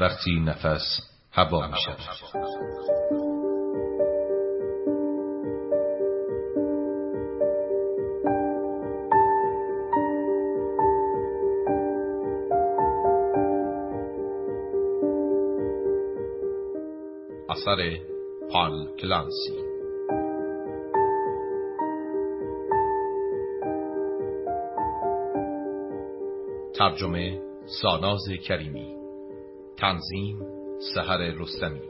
وقتی نفس هوا می شود اثر پال کلانسی. ترجمه ساناز کریمی. تنظیم سهر رستمی.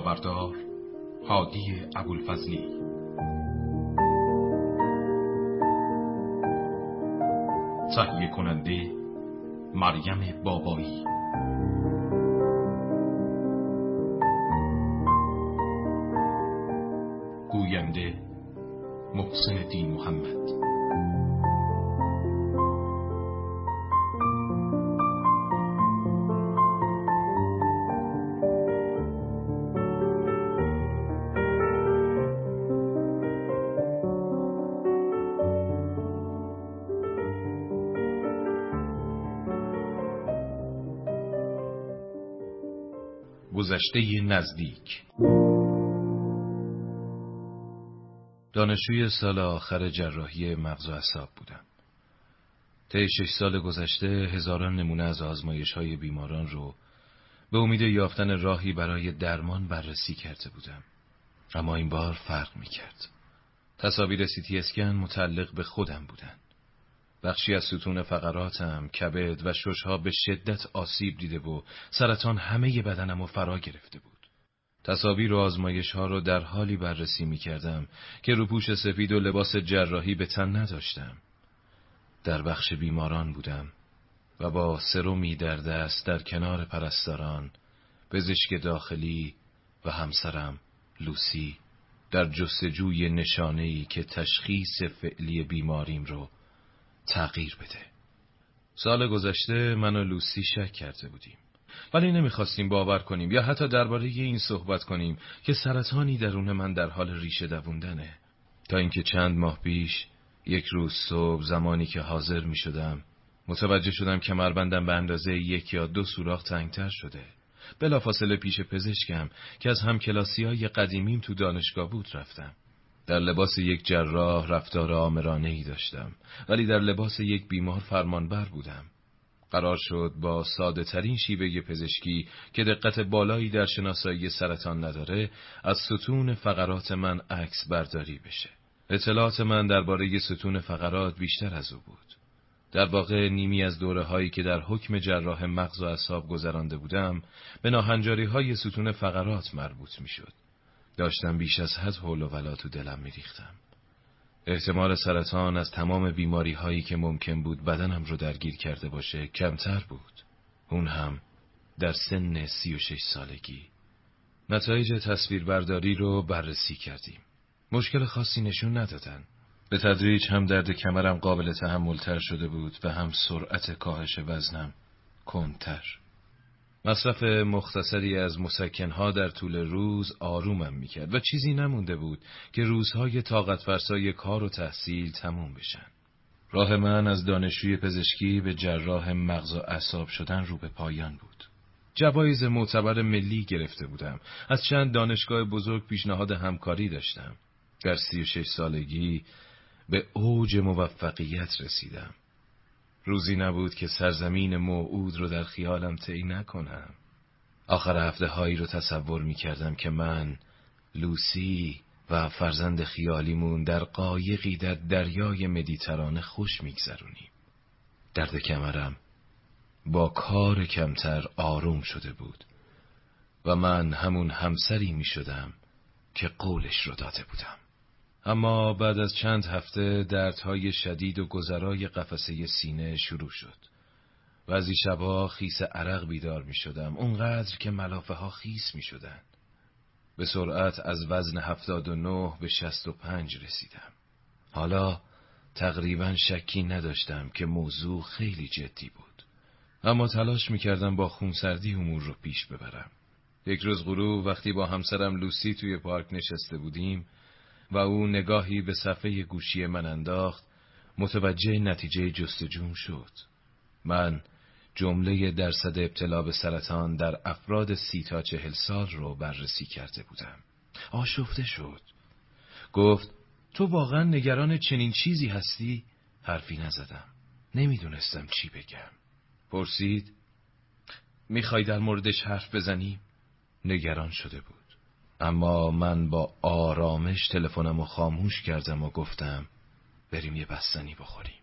بردار هادی ابوالفضلی. تهیه کننده مریم بابایی. گوینده محسن دین محمد. گذشته نزدیک دانشجوی سال آخر جراحی مغز و اعصاب بودم. طی شش سال گذشته هزاران نمونه از آزمایش های بیماران رو به امید یافتن راهی برای درمان بررسی کرده بودم. اما این بار فرق می کرد. تصاویر سیتی اسکن متعلق به خودم بودند. بخشی از ستون فقراتم، کبد و ششها به شدت آسیب دیده و سرطان همه بدنم رو فرا گرفته بود. تصاویر و آزمایش ها رو در حالی بررسی می کردم که روپوش سفید و لباس جراحی به تن نداشتم. در بخش بیماران بودم و با سرومی در دست در کنار پرستاران، پزشک داخلی و همسرم لوسی در جستجوی نشانه‌ای که تشخیص فعلی بیماریم رو تغییر بده. سال گذشته من و لوسی شک کرده بودیم. ولی نمی‌خواستیم باور کنیم یا حتی درباره این صحبت کنیم که سرطانی درون من در حال ریشه دووندنه. تا اینکه چند ماه پیش یک روز صبح زمانی که حاضر می شدم متوجه شدم که مربندم به اندازه یک یا دو سوراخ تنگتر شده. بلافاصله پیش پزشکم که از همکلاسی های قدیمیم تو دانشگاه بود رفتم. در لباس یک جراح رفتار آمرانه ای داشتم ولی در لباس یک بیمار فرمانبر بودم. قرار شد با ساده ترین شیوه پزشکی که دقت بالایی در شناسایی سرطان نداره از ستون فقرات من عکس برداری بشه. اطلاعات من درباره ستون فقرات بیشتر از او بود. در واقع نیمی از دوره هایی که در حکم جراح مغز و اعصاب گذرانده بودم به ناهنجاری های ستون فقرات مربوط می شد. داشتم بیش از حد حول و ولا تو دلم میریختم. احتمال سرطان از تمام بیماری هایی که ممکن بود بدنم رو درگیر کرده باشه کمتر بود. اون هم در سن سی و شش سالگی. نتایج تصویربرداری رو بررسی کردیم. مشکل خاصی نشون ندادن. به تدریج هم درد کمرم قابل تحملتر شده بود و هم سرعت کاهش وزنم کندتر. مصرف مختصری از مسکنها در طول روز آرومم می‌کرد و چیزی نمونده بود که روزهای طاقت فرسای کار و تحصیل تموم بشن. راه من از دانشجوی پزشکی به جراح مغز و اعصاب شدن رو به پایان بود. جوایز معتبر ملی گرفته بودم. از چند دانشگاه بزرگ پیشنهاد همکاری داشتم. در سی و شش سالگی به اوج موفقیت رسیدم. روزی نبود که سرزمین موعود رو در خیالم طی نکنم. آخر هفته هایی رو تصور می کردم که من لوسی و فرزند خیالیمون در قایقی در دریای مدیترانه خوش میگذرونیم. درد کمرم با کار کمتر آروم شده بود و من همون همسری می شدم که قولش رو داده بودم. اما بعد از چند هفته دردهای شدید و گذرای قفسه سینه شروع شد. و از شبها خیس عرق بیدار می شدم. اونقدر که ملافه ها خیس می شدن. به سرعت از وزن هفتاد و نه به شست و پنج رسیدم. حالا تقریبا شکی نداشتم که موضوع خیلی جدی بود. اما تلاش می کردم با خونسردی امور رو پیش ببرم. یک روز غروب وقتی با همسرم لوسی توی پارک نشسته بودیم و او نگاهی به صفحه گوشی من انداخت متوجه نتیجه جستجوم شد. من جمله درصد ابتلا به سرطان در افراد سی تا چهل سال رو بررسی کرده بودم. آشفته شد. گفت تو واقعا نگران چنین چیزی هستی؟ حرفی نزدم. نمی‌دونستم چی بگم. پرسید می‌خوای در موردش حرف بزنی؟ نگران شده بود. اما من با آرامش تلفنم خاموش کردم و گفتم بریم یه بستنی بخوریم.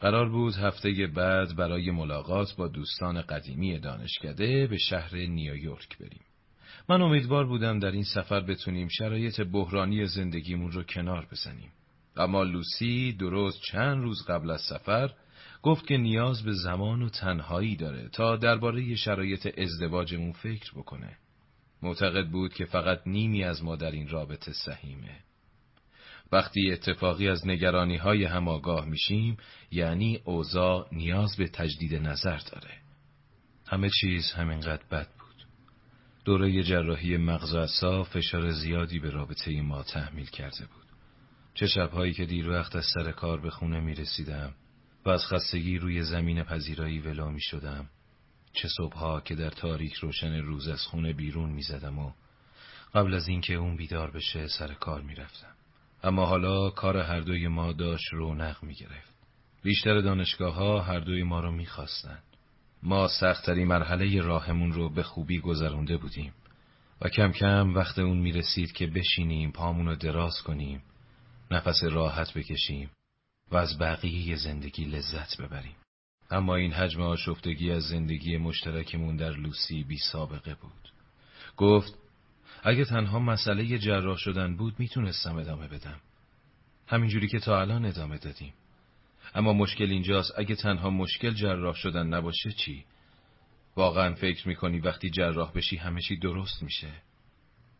قرار بود هفته بعد برای ملاقات با دوستان قدیمی دانشکده به شهر نیویورک بریم. من امیدوار بودم در این سفر بتونیم شرایط بحرانی زندگیمون رو کنار بزنیم. اما لوسی درست چند روز قبل از سفر گفت که نیاز به زمان و تنهایی داره تا درباره شرایط ازدواجمون فکر بکنه. معتقد بود که فقط نیمی از ما در این رابطه سهیمه. وقتی اتفاقی از نگرانی های هم آگاه میشیم یعنی اوضاع نیاز به تجدید نظر داره. همه چیز همینقدر بد بود. دوره جراحی مغز و اعصاب فشار زیادی به رابطه ما تحمیل کرده بود. چه شبهایی که دیر وقت از سر کار به خونه می رسیدم و از خستگی روی زمین پذیرایی ولو می شدم. چه صبحها که در تاریک روشن روز از خونه بیرون می زدم و قبل از اینکه اون بیدار بشه سر کار می رفتم. اما حالا کار هر دوی ما داشت رونق می گرفت. بیشتر دانشگاه ها هر دوی ما رو می خواستن. ما سختترین مرحله راهمون رو به خوبی گذرونده بودیم و کم کم وقت اون می رسید که بشینیم پامون رو دراز کنیم نفس راحت بکشیم و از بقیه زندگی لذت ببریم. اما این حجم آشفتگی از زندگی مشترکمون در لوسی بی سابقه بود. گفت اگه تنها مسئله جراح شدن بود می‌تونستم ادامه بدم. همینجوری که تا الان ادامه دادیم. اما مشکل اینجاست اگه تنها مشکل جراح شدن نباشه چی؟ واقعا فکر می‌کنی وقتی جراح بشی همه چی درست میشه؟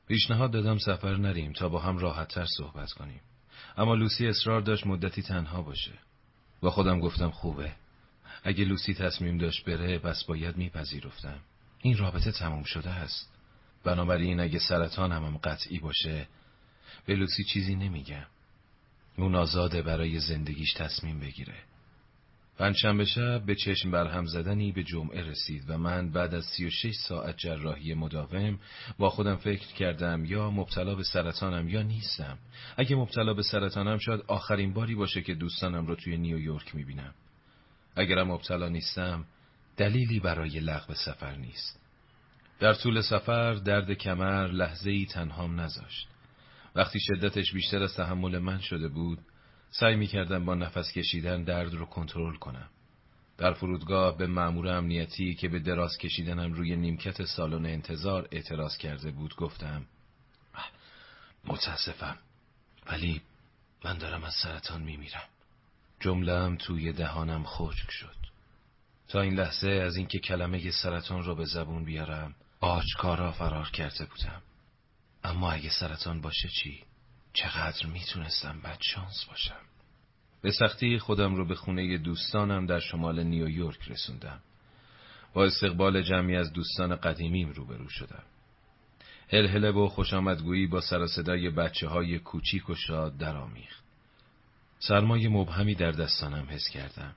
پیشنهاد دادم سفر نریم تا با هم راحتتر صحبت کنیم. اما لوسی اصرار داشت مدتی تنها باشه. با خودم گفتم خوبه. اگه لوسی تصمیم داشت بره بس باید میپذیرفتم. این رابطه تموم شده است. بنابراین اگه سرطان هم, هم قطعی باشه به لوسی چیزی نمیگم. اون آزاده برای زندگیش تصمیم بگیره. پنجشنبه شب به چشم برهم زدنی به جمعه رسید و من بعد از سی و شش ساعت جراحی مداوم با خودم فکر کردم یا مبتلا به سرطانم یا نیستم. اگه مبتلا به سرطانم شاید آخرین باری باشه که دوستانم رو توی نیویورک می‌بینم. اگرم مبتلا نیستم دلیلی برای لغو سفر نیست. در طول سفر درد کمر لحظه ای تنهام نذاشت. وقتی شدتش بیشتر از تحمل من شده بود سعی می کردم با نفس کشیدن درد رو کنترل کنم. در فرودگاه به مأمور امنیتی که به دراز کشیدنم روی نیمکت سالن انتظار اعتراض کرده بود گفتم متاسفم ولی من دارم از سرطان میمیرم. جملم توی دهانم خشک شد. تا این لحظه از اینکه کلمه سرطان رو به زبون بیارم آشکارا فرار کرده بودم. اما اگه سرطان باشه چی؟ چقدر می‌تونستم بد شانس باشم به سختی خودم رو به خونه دوستانم در شمال نیویورک رسوندم با استقبال جمعی از دوستان قدیمیم روبرو شدم هلهله و خوش آمدگویی با سر صدای بچه های کوچیک و شاد درآمیخت سرمای مبهمی در دستانم حس کردم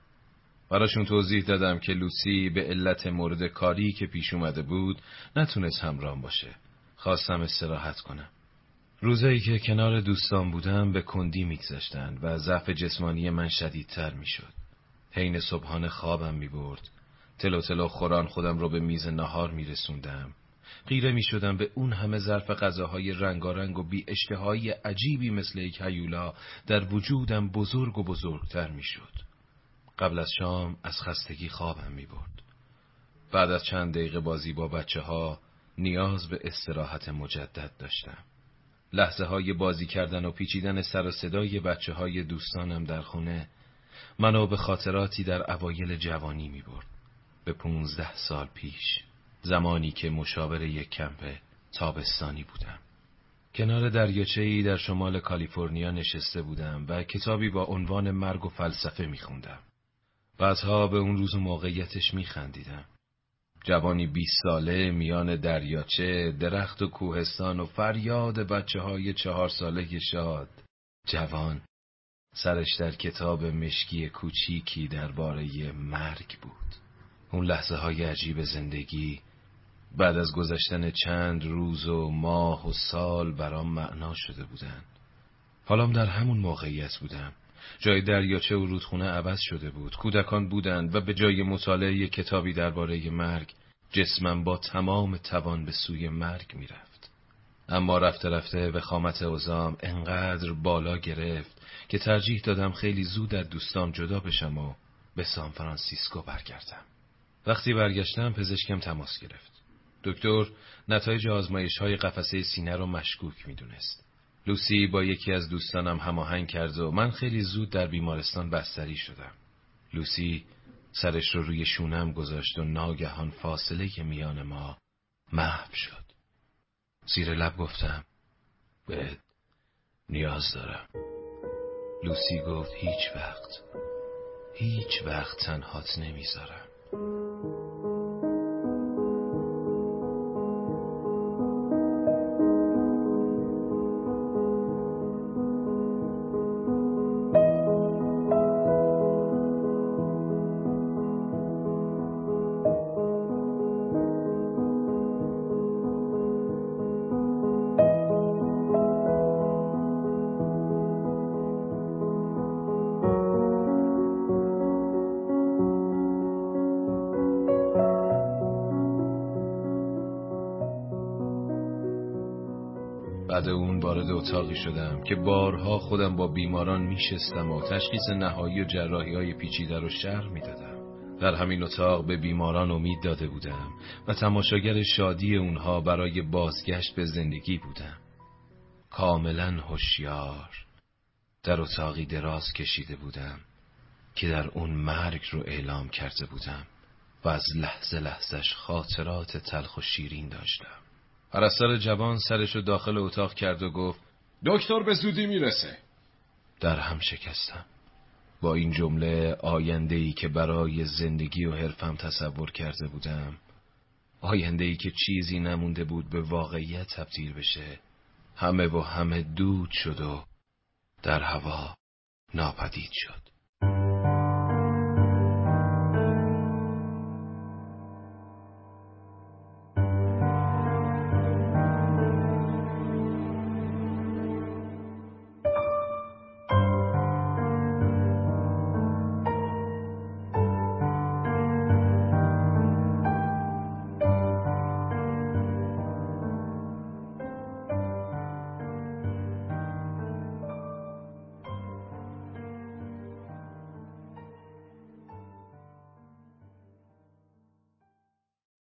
براشون توضیح دادم که لوسی به علت مورد کاری که پیش اومده بود نتونست همرام باشه خواستم استراحت کنم روزایی که کنار دوستان بودم به کندی میگذشتند و ضعف جسمانی من شدیدتر می‌شد. حین صبحانه خوابم می‌برد. تلو تلو خوران خودم رو به میز نهار میرسوندم. غیره می شدم به اون همه ظرف غذاهای رنگارنگ و بی اشتهایی عجیبی مثل یک هیولا در وجودم بزرگ و بزرگتر می شد. قبل از شام از خستگی خوابم می برد. بعد از چند دقیقه بازی با بچه ها نیاز به استراحت مجدد داشتم. لحظه های بازی کردن و پیچیدن سر و صدای بچه های دوستانم در خونه منو به خاطراتی در اوایل جوانی می برد. به پونزده سال پیش زمانی که مشاور یک کمپ تابستانی بودم. کنار دریاچه‌ای در شمال کالیفرنیا نشسته بودم و کتابی با عنوان مرگ و فلسفه می خوندم. بعدها به اون روز و موقعیتش می خندیدم. جوانی بیست ساله میان دریاچه درخت و کوهستان و فریاد بچه های چهار ساله شاد جوان سرش در کتاب مشکی کوچیکی درباره مرگ بود اون لحظه های عجیب زندگی بعد از گذشتن چند روز و ماه و سال برام معنا شده بودن. حالام در همون موقعیت بودم. جای دریاچه و رودخونه عوض شده بود. کودکان بودند و به جای مطالعه کتابی درباره مرگ جسمم با تمام توان به سوی مرگ می‌رفت. اما رفته رفته به خامت اوزام انقدر بالا گرفت که ترجیح دادم خیلی زود از دوستام جدا بشم و به سان فرانسیسکو برگردم. وقتی برگشتم پزشکم تماس گرفت. دکتر نتایج آزمایش های قفسه سینه رو مشکوک می‌دونست. لوسی با یکی از دوستانم هماهنگ کرد و من خیلی زود در بیمارستان بستری شدم. لوسی سرش رو روی شونم گذاشت و ناگهان فاصله میان ما محو شد. زیر لب گفتم به نیاز دارم. لوسی گفت هیچ وقت هیچ وقت تنهات نمی‌ذارم. بعد اون وارد اتاقی شدم که بارها خودم با بیماران میشستم و تشخیص نهایی و جراحی های پیچیده رو شرح می‌دادم. در همین اتاق به بیماران امید داده بودم و تماشاگر شادی اونها برای بازگشت به زندگی بودم. کاملا هوشیار در اتاقی دراز کشیده بودم که در اون مرگ رو اعلام کرده بودم و از لحظه لحظش خاطرات تلخ و شیرین داشتم. پرستار جوان سرشو داخل اتاق کرد و گفت دکتر به زودی می‌رسه. در هم شکستم. با این جمله آینده ای که برای زندگی و حرفم تصور کرده بودم آینده ای که چیزی نمونده بود به واقعیت تبدیل بشه همه و همه دود شد و در هوا ناپدید شد.